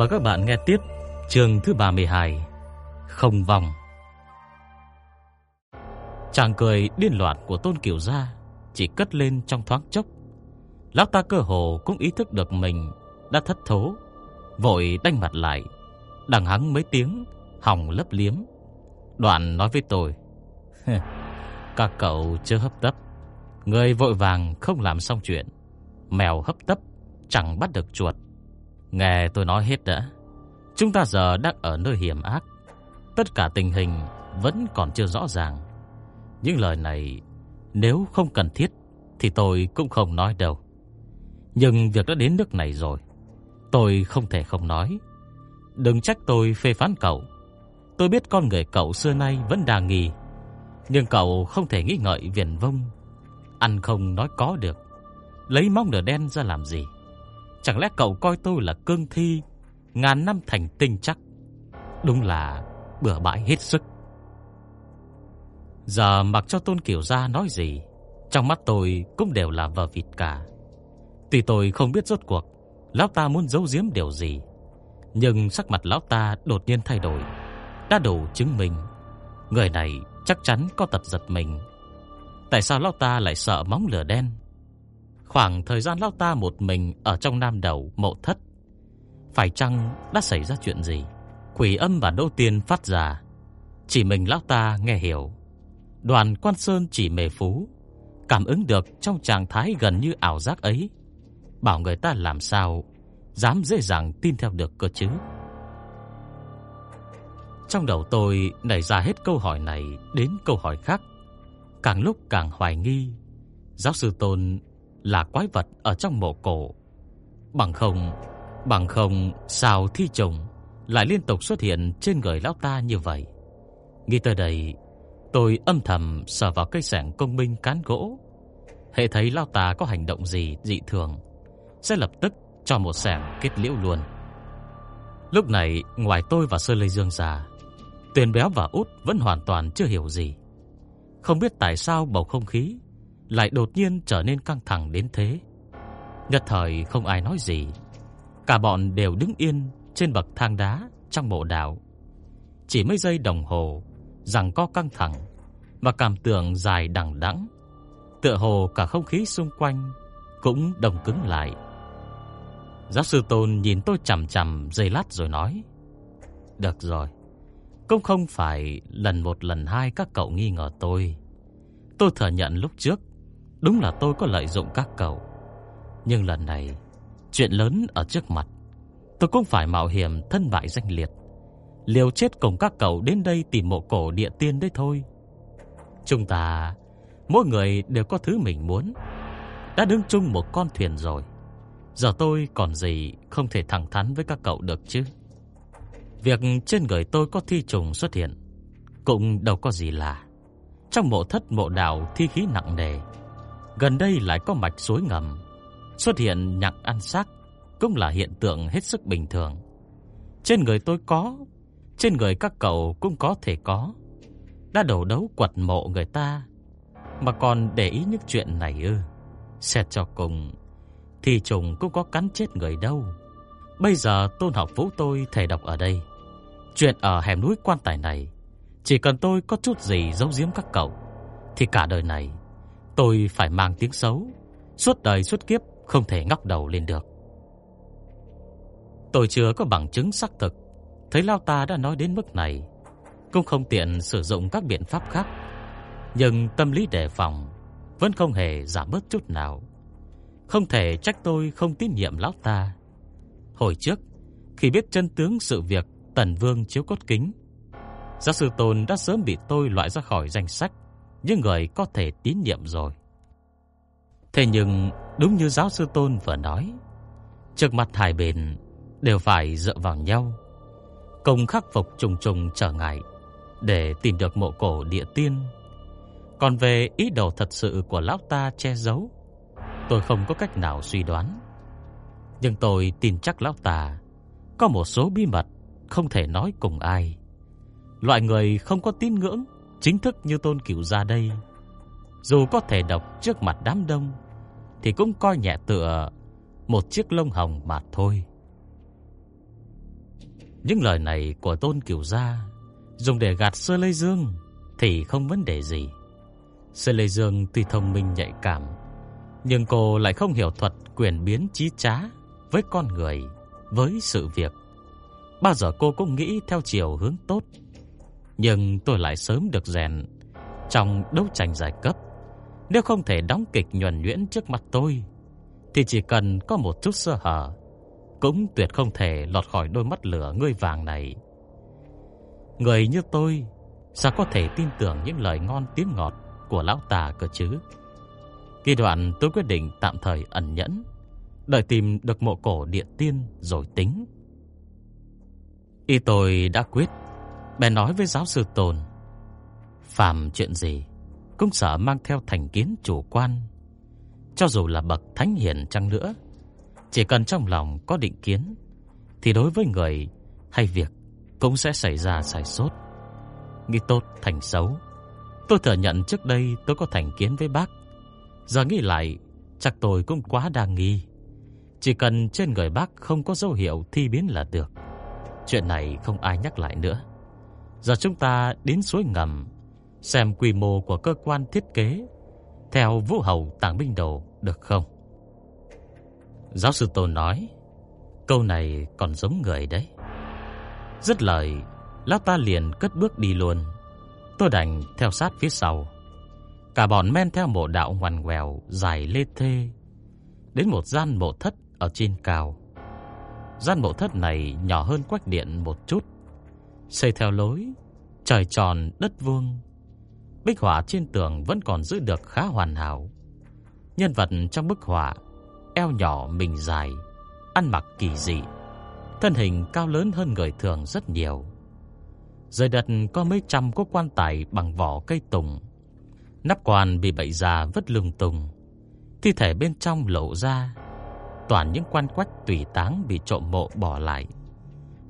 Mời các bạn nghe tiếp chương thứ 32 Không vòng. Chàng cười điên loạn của Tôn Kiều Gia Chỉ cất lên trong thoáng chốc. Lão ta cơ hồ cũng ý thức được mình Đã thất thố, Vội đanh mặt lại, Đằng hắng mấy tiếng, Hỏng lấp liếm. Đoạn nói với tôi Các cậu chưa hấp tấp, Người vội vàng không làm xong chuyện, Mèo hấp tấp Chẳng bắt được chuột. Nghe tôi nói hết đã. Chúng ta giờ đang ở nơi hiểm ác. Tất cả tình hình vẫn còn chưa rõ ràng. Những lời này, nếu không cần thiết, thì tôi cũng không nói đâu. Nhưng việc đã đến nước này rồi. Tôi không thể không nói. Đừng trách tôi phê phán cậu. Tôi biết con người cậu xưa nay vẫn đa nghi. Nhưng cậu không thể nghĩ ngợi viển vông. Ăn không nói có được. Lấy móng nửa đen ra làm gì? Chẳng lẽ cậu coi tôi là cương thi? Ngàn năm thành tinh chắc. Đúng là bừa bãi hết sức. Giờ mặc cho Tôn Kiều Gia nói gì, Trong mắt tôi cũng đều là vờ vịt cả. Tuy tôi không biết rốt cuộc Lão ta muốn giấu giếm điều gì, Nhưng sắc mặt lão ta đột nhiên thay đổi, Đã đủ chứng minh Người này chắc chắn có tật giật mình. Tại sao lão ta lại sợ móng lửa đen? Khoảng thời gian lão ta một mình ở trong nam đầu mộ thất. Phải chăng đã xảy ra chuyện gì? Quỷ âm và đô tiên phát ra. Chỉ mình lão ta nghe hiểu. Đoàn quan sơn chỉ mề phú. Cảm ứng được trong trạng thái gần như ảo giác ấy. Bảo người ta làm sao dám dễ dàng tin theo được cơ chứ. Trong đầu tôi nảy ra hết câu hỏi này đến câu hỏi khác. Càng lúc càng hoài nghi. Giáo sư Tôn là quái vật ở trong mộ cổ. Bằng không, bằng không sao thi trùng lại liên tục xuất hiện trên người lão ta như vậy. Nghĩ tới đây, tôi âm thầm sờ vào cây sẻng công minh cán gỗ. Hệ thấy lão ta có hành động gì dị thường, sẽ lập tức cho một sẻng kết liễu luôn. Lúc này, ngoài tôi và Sơ Lê Dương già, Tuyền Béo và Út vẫn hoàn toàn chưa hiểu gì. Không biết tại sao bầu không khí lại đột nhiên trở nên căng thẳng đến thế. Nhất thời không ai nói gì, cả bọn đều đứng yên trên bậc thang đá trong mộ đạo. Chỉ mấy giây đồng hồ, rằng có căng thẳng và cảm tưởng dài đằng đẵng, tựa hồ cả không khí xung quanh cũng đông cứng lại. Giáo sư Tôn nhìn tôi chằm chằm giây lát rồi nói: "Được rồi, cũng không phải lần một lần hai các cậu nghi ngờ tôi. Tôi thừa nhận lúc trước Đúng là tôi có lợi dụng các cậu. Nhưng lần này, Chuyện lớn ở trước mặt. Tôi cũng phải mạo hiểm thân bại danh liệt. Liều chết cùng các cậu đến đây tìm mộ cổ địa tiên đấy thôi. Chúng ta, Mỗi người đều có thứ mình muốn. Đã đứng chung một con thuyền rồi. Giờ tôi còn gì Không thể thẳng thắn với các cậu được chứ? Việc trên người tôi có thi trùng xuất hiện, Cũng đâu có gì lạ. Trong mộ thất mộ đạo thi khí nặng nề Gần đây lại có mạch suối ngầm. Xuất hiện nhặt ăn xác Cũng là hiện tượng hết sức bình thường. Trên người tôi có, Trên người các cậu cũng có thể có. Đã đổ đấu quật mộ người ta, Mà còn để ý những chuyện này ư. Xét cho cùng, Thì trùng cũng có cắn chết người đâu. Bây giờ tôn học vũ tôi thể đọc ở đây. Chuyện ở hẻm núi quan tài này, Chỉ cần tôi có chút gì giấu giếm các cậu, Thì cả đời này Tôi phải mang tiếng xấu, suốt đời suốt kiếp không thể ngóc đầu lên được. Tôi chưa có bằng chứng xác thực, thấy Lao ta đã nói đến mức này, cũng không tiện sử dụng các biện pháp khác. Nhưng tâm lý đề phòng vẫn không hề giảm bớt chút nào. Không thể trách tôi không tín nhiệm lão ta. Hồi trước, khi biết chân tướng sự việc Tần Vương chiếu cốt kính, giáo sư Tôn đã sớm bị tôi loại ra khỏi danh sách những người có thể tín nhiệm rồi. Thế nhưng đúng như giáo sư Tôn vừa nói, trước mặt hai bên đều phải dựa vào nhau, cùng khắc phục trùng trùng trở ngại để tìm được mộ cổ địa tiên. Còn về ý đồ thật sự của lão ta che giấu, tôi không có cách nào suy đoán. Nhưng tôi tin chắc lão ta có một số bí mật không thể nói cùng ai. Loại người không có tín ngưỡng chính thức như Tôn Cửu gia đây, dù có thể đọc trước mặt đám đông thì cũng coi nhẹ tựa một chiếc lông hồng mà thôi. Những lời này của Tôn Cửu gia dùng để gạt Sơ Lê Dương thì không vấn đề gì. Sơ Lê Dương tuy thông minh nhạy cảm, nhưng cô lại không hiểu thuật quyền biến trí trá với con người, với sự việc. Bao giờ cô cũng nghĩ theo chiều hướng tốt, nhưng tôi lại sớm được rèn trong đấu tranh giải cấp. Nếu không thể đóng kịch nhuần nhuyễn trước mặt tôi, thì chỉ cần có một chút sơ hở, cũng tuyệt không thể lọt khỏi đôi mắt lửa ngươi vàng này. Người như tôi sao có thể tin tưởng những lời ngon tiếng ngọt của lão tà cơ chứ? Kỳ đoạn tôi quyết định tạm thời ẩn nhẫn, đợi tìm được mộ cổ địa tiên rồi tính. Y tôi đã quyết, bèn nói với giáo sư Tồn, phàm chuyện gì cũng sợ mang theo thành kiến chủ quan, cho dù là bậc thánh hiền chăng nữa, chỉ cần trong lòng có định kiến thì đối với người hay việc cũng sẽ xảy ra sai sót. Nghĩ tốt thành xấu. Tôi thừa nhận trước đây tôi có thành kiến với bác. Giờ nghĩ lại, chắc tôi cũng quá đa nghi. Chỉ cần trên người bác không có dấu hiệu thi biến là được. Chuyện này không ai nhắc lại nữa. Giờ chúng ta đến suối ngầm xem quy mô của cơ quan thiết kế theo Vũ Hầu Tàng binh đồ được không? Giáo sư Tôn nói, câu này còn giống người đấy. Dứt lời, lão ta liền cất bước đi luôn. Tôi đành theo sát phía sau. Cả bọn men theo mộ đạo ngoằn ngoèo dài lê thê đến một gian mộ thất ở trên cao. Gian mộ thất này nhỏ hơn quách điện một chút, xây theo lối trời tròn đất vuông. Bích họa trên tường vẫn còn giữ được khá hoàn hảo. Nhân vật trong bức họa eo nhỏ mình dài, ăn mặc kỳ dị, thân hình cao lớn hơn người thường rất nhiều. Dưới đất có mấy trăm có quan tài bằng vỏ cây tùng. Nắp quan bị bậy già vứt lung tung. Thi thể bên trong lộ ra, toàn những quan quách tùy táng bị trộm mộ bỏ lại.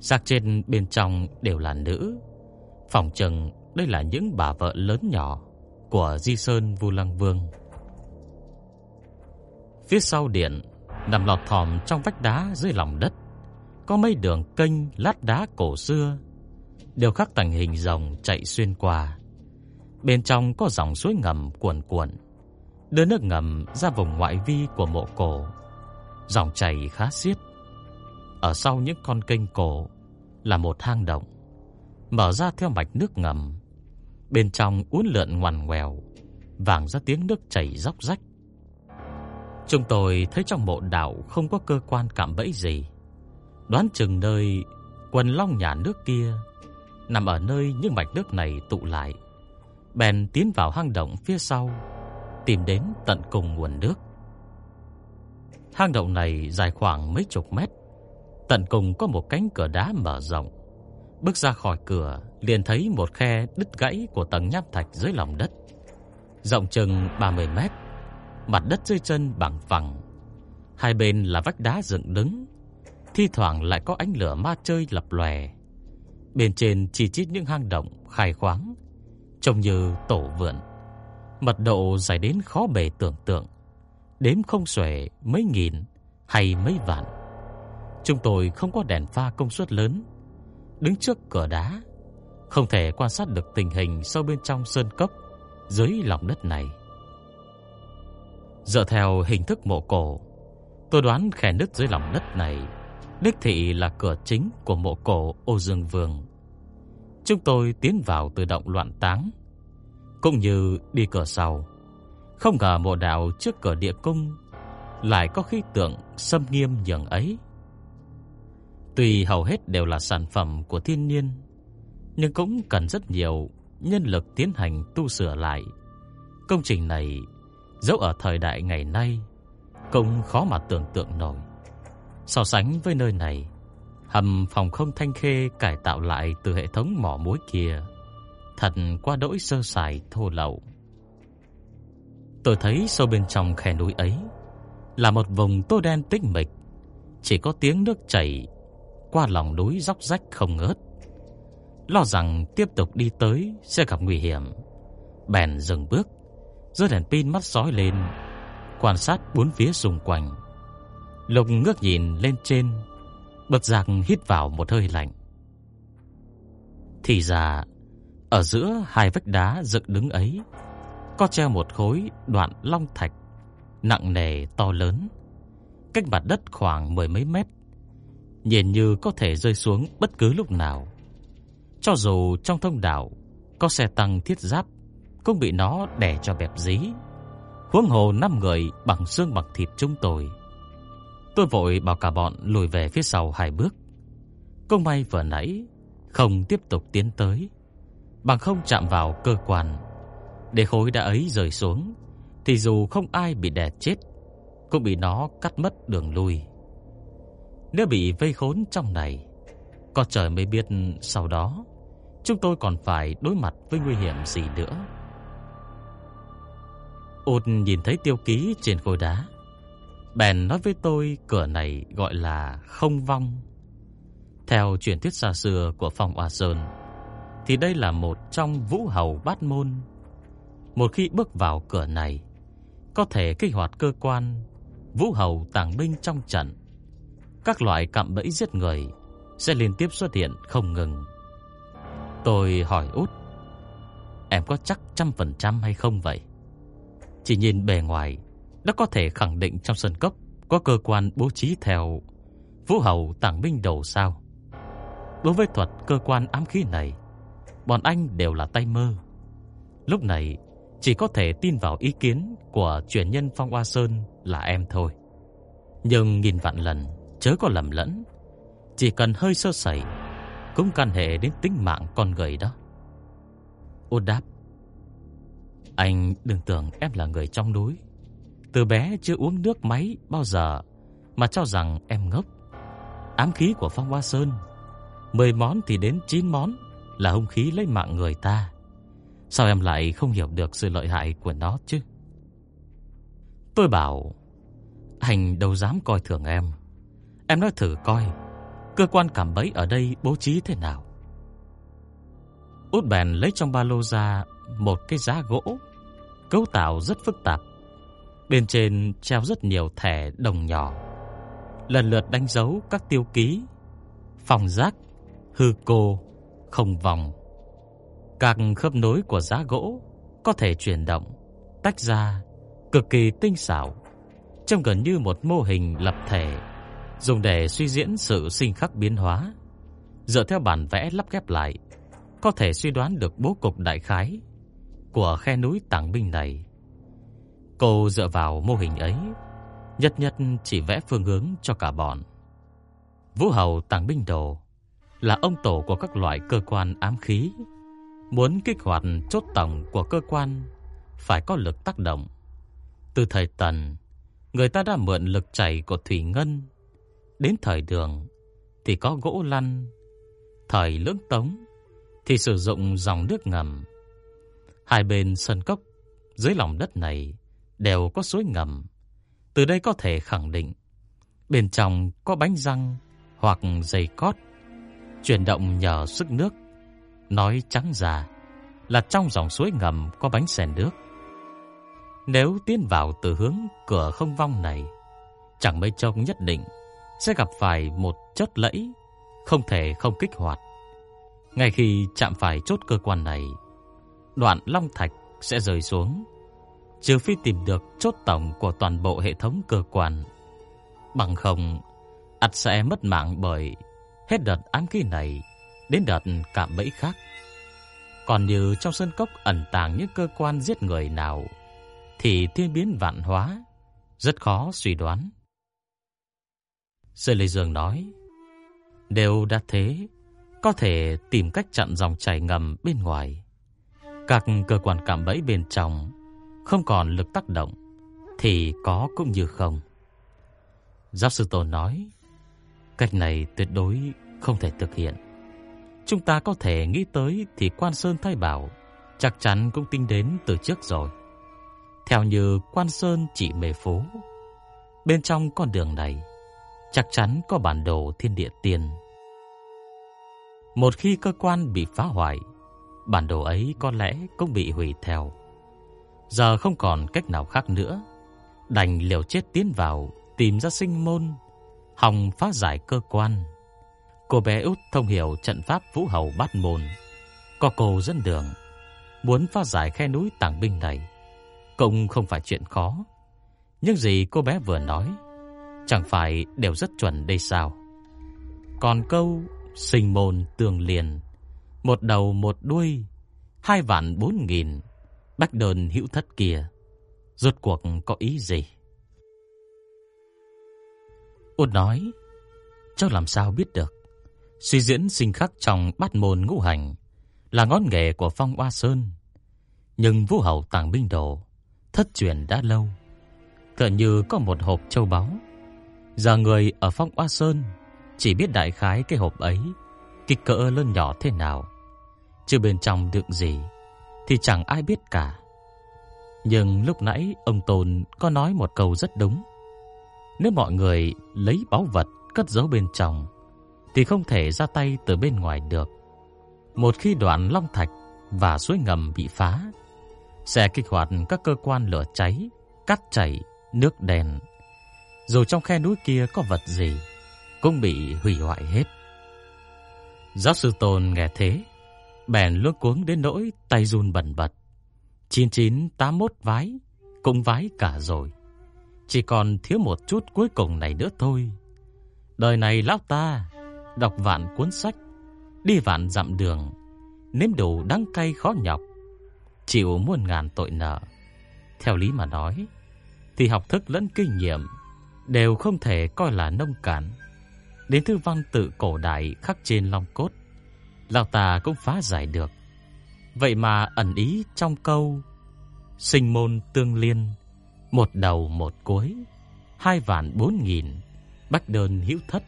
Xác trên bên trong đều là nữ. Phòng chừng đây là những bà vợ lớn nhỏ của Di Sơn Vu Lăng Vương. Phía sau điện, nằm lọt thỏm trong vách đá dưới lòng đất, có mấy đường kênh lát đá cổ xưa, đều khắc thành hình rồng chạy xuyên qua. Bên trong có dòng suối ngầm cuồn cuộn, đưa nước ngầm ra vùng ngoại vi của mộ cổ. Dòng chảy khá xiết. Ở sau những con kênh cổ là một hang động, mở ra theo mạch nước ngầm. Bên trong uốn lượn ngoằn ngoèo, vàng ra tiếng nước chảy róc rách. Chúng tôi thấy trong mộ đạo không có cơ quan cạm bẫy gì. Đoán chừng nơi quần long nhà nước kia nằm ở nơi những mạch nước này tụ lại. Bèn tiến vào hang động phía sau, tìm đến tận cùng nguồn nước. Hang động này dài khoảng mấy chục mét, tận cùng có một cánh cửa đá mở rộng. Bước ra khỏi cửa, liền thấy một khe đứt gãy của tầng nham thạch dưới lòng đất, rộng chừng 30 mét mặt đất dưới chân bằng phẳng. Hai bên là vách đá dựng đứng, thi thoảng lại có ánh lửa ma chơi lập lòe. Bên trên chỉ chít những hang động khai khoáng, trông như tổ vườn. Mật độ dài đến khó bề tưởng tượng, đếm không xuể mấy nghìn hay mấy vạn. Chúng tôi không có đèn pha công suất lớn, đứng trước cửa đá, không thể quan sát được tình hình sâu bên trong sơn cốc dưới lòng đất này. Dựa theo hình thức mộ cổ, tôi đoán khe nứt dưới lòng đất này đích thị là cửa chính của mộ cổ Ô Dương Vương. Chúng tôi tiến vào từ động loạn táng, cũng như đi cửa sau. Không ngờ mộ đạo trước cửa địa cung lại có khí tượng xâm nghiêm nhường ấy. Tuy hầu hết đều là sản phẩm của thiên nhiên, nhưng cũng cần rất nhiều nhân lực tiến hành tu sửa lại. Công trình này dẫu ở thời đại ngày nay cũng khó mà tưởng tượng nổi. So sánh với nơi này, Hầm phòng không thanh khê cải tạo lại từ hệ thống mỏ muối kia, thật qua đỗi sơ sài thô lậu. Tôi thấy sâu bên trong khe núi ấy là một vùng tô đen tĩnh mịch, chỉ có tiếng nước chảy qua lòng núi dốc rách không ngớt. Lo rằng tiếp tục đi tới sẽ gặp nguy hiểm, bèn dừng bước, giơ đèn pin mắt sói lên, quan sát bốn phía xung quanh. Lục ngước nhìn lên trên, bật giặc hít vào một hơi lạnh. Thì ra, ở giữa hai vách đá dựng đứng ấy, có treo một khối đoạn long thạch nặng nề to lớn, cách mặt đất khoảng mười mấy mét, nhìn như có thể rơi xuống bất cứ lúc nào. Cho dù trong thông đạo có xe tăng thiết giáp, cũng bị nó đè cho bẹp dí. Huống hồ năm người bằng xương bằng thịt chúng tôi. Tôi vội bảo cả bọn lùi về phía sau hai bước. Công may vừa nãy không tiếp tục tiến tới, bằng không chạm vào cơ quan để khối đá ấy rơi xuống thì dù không ai bị đè chết, cũng bị nó cắt mất đường lui. Nếu bị vây khốn trong này, có trời mới biết sau đó chúng tôi còn phải đối mặt với nguy hiểm gì nữa. Út nhìn thấy tiêu ký trên khối đá, bèn nói với tôi cửa này gọi là không vong. Theo truyền thuyết xa xưa của phòng Hòa Sơn, thì đây là một trong vũ hầu bát môn. Một khi bước vào cửa này, có thể kích hoạt cơ quan vũ hầu tàng binh trong trận. Các loại cạm bẫy giết người sẽ liên tiếp xuất hiện không ngừng. Tôi hỏi út, em có chắc trăm phần trăm hay không vậy? Chỉ nhìn bề ngoài, đã có thể khẳng định trong sân cấp có cơ quan bố trí theo vũ hầu tàng binh đầu sao. Đối với thuật cơ quan ám khí này, bọn anh đều là tay mơ. Lúc này, chỉ có thể tin vào ý kiến của truyền nhân Phong Hoa Sơn là em thôi. Nhưng nghìn vạn lần chớ có lầm lẫn, chỉ cần hơi sơ sẩy cũng can hệ đến tính mạng con người đó. Ô đáp, anh đừng tưởng em là người trong núi, từ bé chưa uống nước máy bao giờ mà cho rằng em ngốc. Ám khí của Phong Hoa Sơn, 10 món thì đến 9 món là hung khí lấy mạng người ta. Sao em lại không hiểu được sự lợi hại của nó chứ? Tôi bảo, anh đâu dám coi thường em. Em nói thử coi, cơ quan cảm bẫy ở đây bố trí thế nào. Út bèn lấy trong ba lô ra một cái giá gỗ, cấu tạo rất phức tạp. Bên trên treo rất nhiều thẻ đồng nhỏ, lần lượt đánh dấu các tiêu ký, phòng rác hư cô, không vòng, các khớp nối của giá gỗ có thể chuyển động, tách ra, cực kỳ tinh xảo, trông gần như một mô hình lập thể, dùng để suy diễn sự sinh khắc biến hóa. Dựa theo bản vẽ lắp ghép lại, có thể suy đoán được bố cục đại khái của khe núi tàng binh này. Cô dựa vào mô hình ấy, nhất nhất chỉ vẽ phương hướng cho cả bọn. Vũ Hầu tàng binh đồ là ông tổ của các loại cơ quan ám khí Muốn kích hoạt chốt tổng của cơ quan phải có lực tác động. Từ thời Tần, người ta đã mượn lực chảy của thủy ngân. Đến thời Đường thì có gỗ lăn. Thời Lưỡng Tống thì sử dụng dòng nước ngầm. Hai bên sân cốc dưới lòng đất này đều có suối ngầm. Từ đây có thể khẳng định bên trong có bánh răng hoặc dây cót chuyển động nhờ sức nước Nói trắng ra là trong dòng suối ngầm có bánh xèn nước. Nếu tiến vào từ hướng cửa không vong này, chẳng mấy trông nhất định sẽ gặp phải một chốt lẫy không thể không kích hoạt. Ngay khi chạm phải chốt cơ quan này, đoạn long thạch sẽ rơi xuống, trừ phi tìm được chốt tổng của toàn bộ hệ thống cơ quan. Bằng không, ắt sẽ mất mạng bởi hết đợt ám khí này đến đợt cạm bẫy khác. Còn như trong sân cốc ẩn tàng những cơ quan giết người nào thì thiên biến vạn hóa, rất khó suy đoán. Sư Lê Dương nói, đều đã thế, có thể tìm cách chặn dòng chảy ngầm bên ngoài. Các cơ quan cảm bẫy bên trong không còn lực tác động thì có cũng như không. Giáo sư Tôn nói, cách này tuyệt đối không thể thực hiện. Chúng ta có thể nghĩ tới thì Quan Sơn Thái Bảo chắc chắn cũng tính đến từ trước rồi. Theo như Quan Sơn chỉ mê phố, bên trong con đường này chắc chắn có bản đồ thiên địa tiên. Một khi cơ quan bị phá hoại, bản đồ ấy có lẽ cũng bị hủy theo. Giờ không còn cách nào khác nữa, đành liều chết tiến vào tìm ra sinh môn, hòng phá giải cơ quan. Cô bé út thông hiểu trận pháp vũ hầu bát môn, có cô dẫn đường, muốn phá giải khe núi tàng binh này, cũng không phải chuyện khó. Nhưng gì cô bé vừa nói, chẳng phải đều rất chuẩn đây sao? Còn câu sinh môn tương liền, một đầu một đuôi, hai vạn bốn nghìn, bách đơn hữu thất kia, rốt cuộc có ý gì? Út nói, cháu làm sao biết được? Suy diễn sinh khắc trong bát môn ngũ hành là ngón nghề của Phong Oa Sơn. Nhưng Vũ Hậu Tàng Binh Đồ thất truyền đã lâu, tựa như có một hộp châu báu. Giờ người ở Phong Oa Sơn chỉ biết đại khái cái hộp ấy kích cỡ lớn nhỏ thế nào, chứ bên trong đựng gì thì chẳng ai biết cả. Nhưng lúc nãy ông Tôn có nói một câu rất đúng. Nếu mọi người lấy báu vật cất giấu bên trong thì không thể ra tay từ bên ngoài được. Một khi đoạn long thạch và suối ngầm bị phá, sẽ kích hoạt các cơ quan lửa cháy, cắt chảy, nước đèn. Dù trong khe núi kia có vật gì, cũng bị hủy hoại hết. Giáo sư Tôn nghe thế, bèn luống cuống đến nỗi tay run bần bật. 9981 vái, cũng vái cả rồi. Chỉ còn thiếu một chút cuối cùng này nữa thôi. Đời này lão ta đọc vạn cuốn sách, đi vạn dặm đường, nếm đủ đắng cay khó nhọc, chịu muôn ngàn tội nợ. Theo lý mà nói, thì học thức lẫn kinh nghiệm đều không thể coi là nông cạn. Đến thư văn tự cổ đại khắc trên long cốt, lão ta cũng phá giải được. Vậy mà ẩn ý trong câu sinh môn tương liên, một đầu một cuối, hai vạn bốn nghìn, bách đơn hữu thất.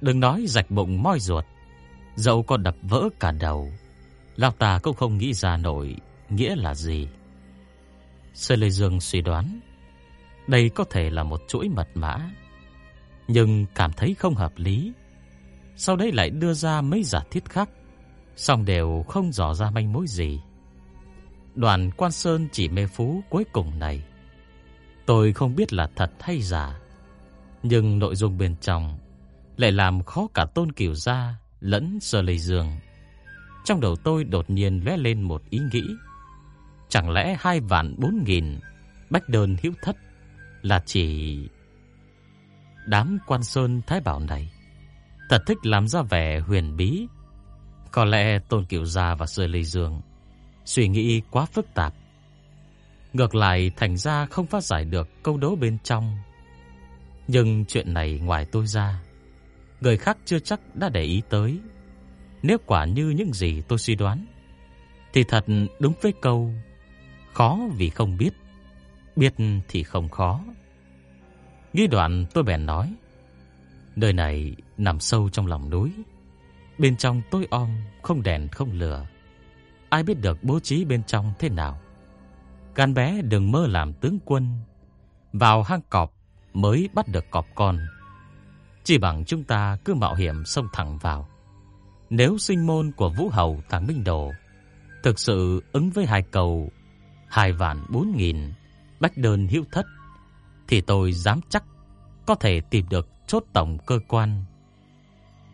Đừng nói rạch bụng moi ruột, dẫu có đập vỡ cả đầu, lão ta cũng không nghĩ ra nổi nghĩa là gì. Sơ Lê Dương suy đoán, đây có thể là một chuỗi mật mã, nhưng cảm thấy không hợp lý. Sau đấy lại đưa ra mấy giả thiết khác, song đều không dò ra manh mối gì. Đoàn Quan Sơn chỉ mê phú cuối cùng này, tôi không biết là thật hay giả, nhưng nội dung bên trong lại làm khó cả Tôn Kiều gia lẫn Sơ Lệ Dương. Trong đầu tôi đột nhiên lóe lên một ý nghĩ, chẳng lẽ hai vạn bốn nghìn bách đơn hữu thất là chỉ đám quan sơn thái bảo này thật thích làm ra vẻ huyền bí. Có lẽ Tôn Cửu Gia và Sư Lê Dương suy nghĩ quá phức tạp. Ngược lại thành ra không phát giải được câu đố bên trong. Nhưng chuyện này ngoài tôi ra, người khác chưa chắc đã để ý tới. Nếu quả như những gì tôi suy đoán, thì thật đúng với câu khó vì không biết, biết thì không khó. Nghĩ đoạn tôi bèn nói, nơi này nằm sâu trong lòng núi, bên trong tối om, không đèn không lửa. Ai biết được bố trí bên trong thế nào? Gan bé đừng mơ làm tướng quân, vào hang cọp mới bắt được cọp con. Chỉ bằng chúng ta cứ mạo hiểm xông thẳng vào. Nếu sinh môn của Vũ Hầu Tàng Minh Đồ thực sự ứng với hai cầu hai vạn bốn nghìn bách đơn hữu thất thì tôi dám chắc có thể tìm được chốt tổng cơ quan.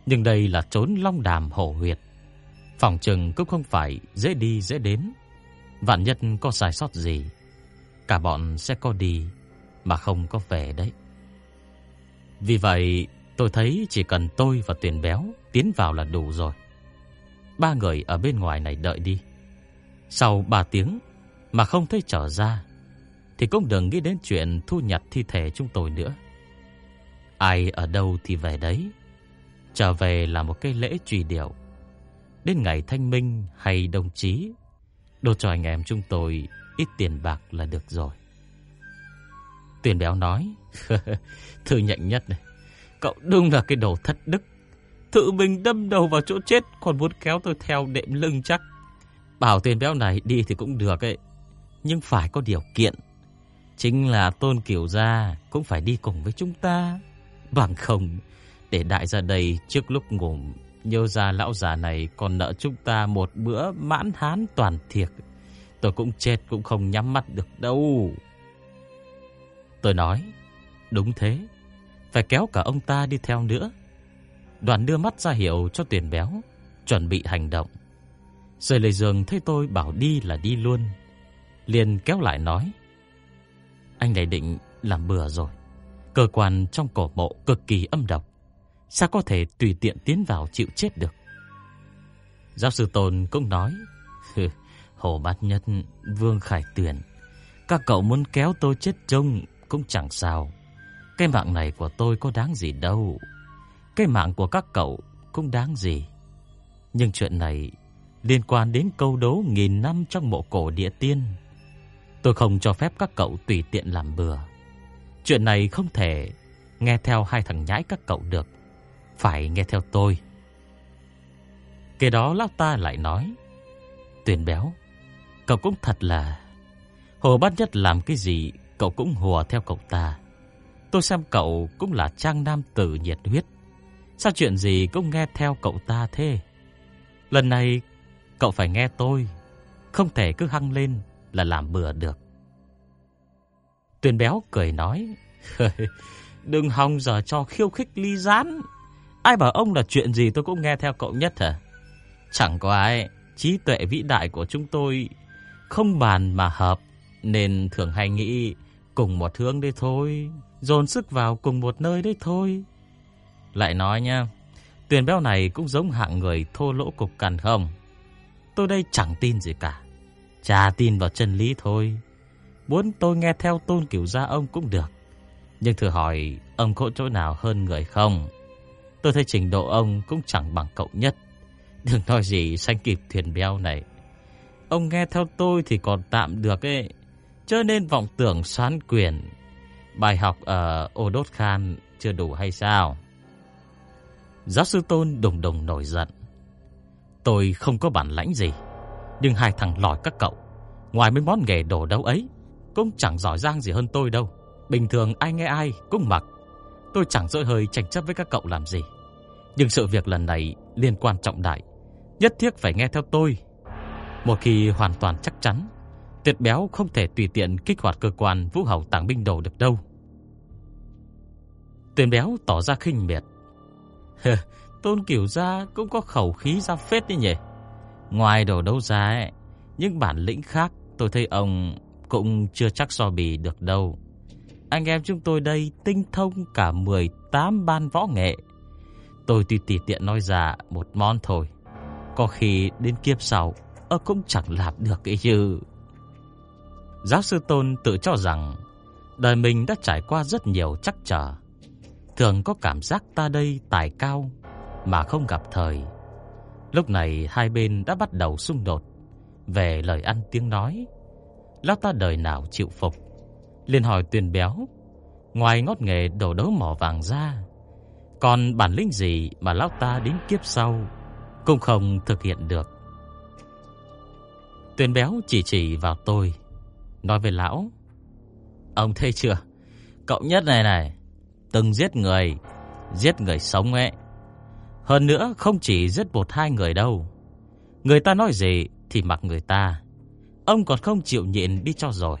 Nhưng đây là trốn long đàm hổ huyệt, phòng trừng cũng không phải dễ đi dễ đến. Vạn nhất có sai sót gì, cả bọn sẽ có đi mà không có về đấy. Vì vậy, tôi thấy chỉ cần tôi và Tuyền Béo tiến vào là đủ rồi. Ba người ở bên ngoài này đợi đi. Sau ba tiếng mà không thấy trở ra, thì cũng đừng nghĩ đến chuyện thu nhặt thi thể chúng tôi nữa. Ai ở đâu thì về đấy. Trở về là một cái lễ truy điệu. Đến ngày thanh minh hay đồng chí, đồ cho anh em chúng tôi ít tiền bạc là được rồi. Tuyền béo nói, thư nhận nhất này, cậu đúng là cái đồ thất đức. Tự mình đâm đầu vào chỗ chết Còn muốn kéo tôi theo đệm lưng chắc Bảo tiền béo này đi thì cũng được ấy Nhưng phải có điều kiện Chính là tôn kiểu gia Cũng phải đi cùng với chúng ta. Bằng không, Để đại gia đây trước lúc ngủ Nhớ ra lão già này còn nợ chúng ta Một bữa mãn hán toàn thiệt. Tôi cũng chết cũng không nhắm mắt được đâu. Tôi nói, Đúng thế, Phải kéo cả ông ta đi theo nữa. Đoàn đưa mắt ra hiệu cho tuyển béo, Chuẩn bị hành động. Rời lề giường thấy tôi bảo đi là đi luôn. Liền kéo lại nói anh này định làm bừa rồi. Cơ quan trong cổ mộ cực kỳ âm độc. Sao có thể tùy tiện tiến vào chịu chết được? Giáo sư Tôn cũng nói Hồ Bát Nhất, Vương Khải Tuyển Các cậu muốn kéo tôi chết trông Cũng chẳng sao. Cái mạng này của tôi có đáng gì đâu. Cái mạng của các cậu Cũng đáng gì. Nhưng chuyện này liên quan đến câu đố nghìn năm trong mộ cổ địa tiên. Tôi không cho phép các cậu tùy tiện làm bừa. Chuyện này không thể nghe theo hai thằng nhãi các cậu được. Phải nghe theo tôi. Kế đó lão ta lại nói. Tuyền béo, cậu cũng thật là... Hồ Bát Nhất làm cái gì, cậu cũng hùa theo cậu ta. Tôi xem cậu cũng là trang nam tử nhiệt huyết. Sao chuyện gì cũng nghe theo cậu ta thế? Lần này Cậu phải nghe tôi Không thể cứ hăng lên là làm bừa được. Tuyền béo cười nói, Đừng hòng giờ cho khiêu khích ly gián. Ai bảo ông là chuyện gì tôi cũng nghe theo cậu nhất hả? Chẳng có ai, Trí tuệ vĩ đại của chúng tôi Không bàn mà hợp, Nên thường hay nghĩ Cùng một hướng đấy thôi, Dồn sức vào cùng một nơi đấy thôi. Lại nói nha, Tuyền béo này cũng giống hạng người thô lỗ cục cằn không. Tôi đây chẳng tin gì cả cha tin vào chân lý thôi. Muốn tôi nghe theo tôn kiểu gia ông cũng được. Nhưng thử hỏi, ông có chỗ nào hơn người không? Tôi thấy trình độ ông cũng chẳng bằng cậu nhất. Đừng nói gì sanh kịp thuyền béo này. Ông nghe theo tôi thì còn tạm được ấy. Cho nên vọng tưởng xoán quyền. Bài học ở Ô Đốt Khan chưa đủ hay sao? Giáo sư Tôn đùng đùng nổi giận. Tôi không có bản lãnh gì nhưng hai thằng lòi các cậu, Ngoài mấy món nghề đồ đấu ấy, Cũng chẳng giỏi giang gì hơn tôi đâu. Bình thường ai nghe ai cũng mặc. Tôi chẳng dỗi hơi tranh chấp với các cậu làm gì. Nhưng sự việc lần này liên quan trọng đại, Nhất thiết phải nghe theo tôi. Một khi hoàn toàn chắc chắn, Tuyệt béo không thể tùy tiện kích hoạt cơ quan vũ hầu tàng binh đồ được đâu. Tuyệt béo tỏ ra khinh miệt. Tôn Kiểu Gia cũng có khẩu khí ra phết đấy nhỉ. Ngoài đồ đấu giá ấy, những bản lĩnh khác tôi thấy ông cũng chưa chắc so bì được đâu. Anh em chúng tôi đây tinh thông cả 18 ban võ nghệ. Tôi tùy tỉ tiện nói ra một món thôi. Có khi đến kiếp sau, ơ cũng chẳng làm được cái chứ. Giáo sư Tôn tự cho rằng đời mình đã trải qua rất nhiều chắc trở. Thường có cảm giác ta đây tài cao mà không gặp thời. Lúc này hai bên đã bắt đầu xung đột về lời ăn tiếng nói. Lão ta đời nào chịu phục, liền hỏi Tuyền Béo, ngoài ngót nghề đổ đấu mỏ vàng ra, còn bản lĩnh gì mà lão ta đến kiếp sau cũng không thực hiện được. Tuyền Béo chỉ chỉ vào tôi, nói với lão, ông thấy chưa, cậu nhất này này, từng giết người, giết người sống ấy. Hơn nữa không chỉ giết một hai người đâu. Người ta nói gì thì mặc người ta. Ông còn không chịu nhịn đi cho rồi.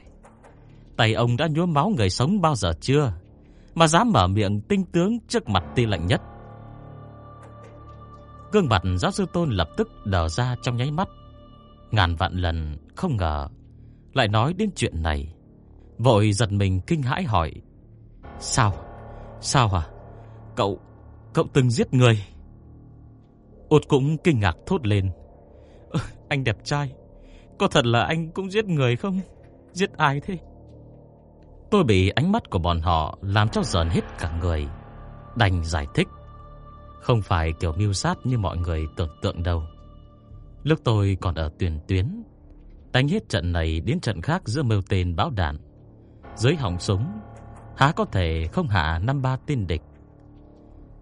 Tay ông đã nhuốm máu người sống bao giờ chưa? Mà dám mở miệng tinh tướng trước mặt ti lạnh nhất. Gương mặt giáo sư Tôn lập tức đờ ra trong nháy mắt. Ngàn vạn lần không ngờ lại nói đến chuyện này. Vội giật mình kinh hãi hỏi. Sao? Sao hả? Cậu, cậu từng giết người. Út cũng kinh ngạc thốt lên. Anh đẹp trai, có thật là anh cũng giết người không? Giết ai thế? Tôi bị ánh mắt của bọn họ làm cho giận hết cả người. Đành giải thích. Không phải kiểu mưu sát như mọi người tưởng tượng đâu. Lúc tôi còn ở tuyển tuyến, đánh hết trận này đến trận khác giữa mưu tên báo đạn. Dưới hỏng súng, há có thể không hạ năm ba tên địch.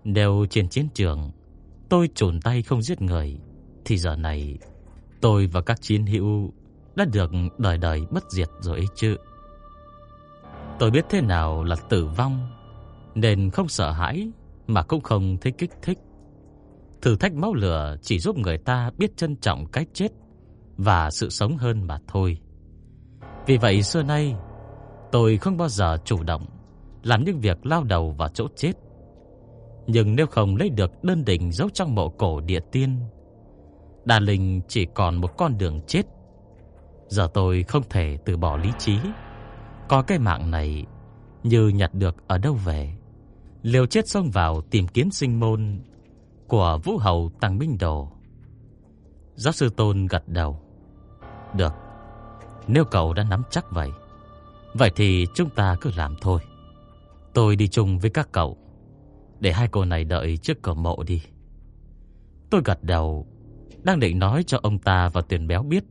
Đều trên chiến trường, tôi chồn tay không giết người, Thì giờ này Tôi và các chiến hữu Đã được đời đời bất diệt rồi ấy chứ. Tôi biết thế nào là tử vong, Nên không sợ hãi Mà cũng không thấy kích thích. Thử thách máu lửa chỉ giúp người ta biết trân trọng cái chết Và sự sống hơn mà thôi. Vì vậy xưa nay, Tôi không bao giờ chủ động Làm những việc lao đầu vào chỗ chết. Nhưng nếu không lấy được đơn đỉnh giấu trong mộ cổ địa tiên, Đà Linh chỉ còn một con đường chết. Giờ tôi không thể từ bỏ lý trí. Có cái mạng này, Như nhặt được ở đâu về? Liều chết xông vào tìm kiếm sinh môn Của Vũ Hầu Tăng Minh Đồ. Giáo sư Tôn gật đầu. Được, Nếu cậu đã nắm chắc vậy Vậy thì chúng ta cứ làm thôi. Tôi đi chung với các cậu. Để hai cô này đợi trước cửa mộ đi. Tôi gật đầu, Đang định nói cho ông ta và tuyển béo biết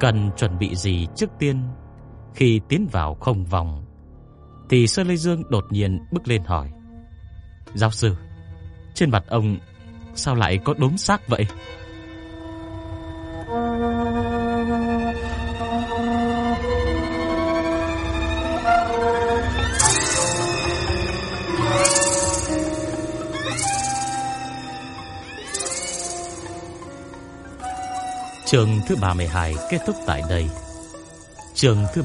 Cần chuẩn bị gì trước tiên. Khi tiến vào không vòng, Thì Sơ Lê Dương đột nhiên bước lên hỏi, Giáo sư, Trên mặt ông Sao lại có đốm xác vậy? Trường thứ 32 kết thúc tại đây. Trường thứ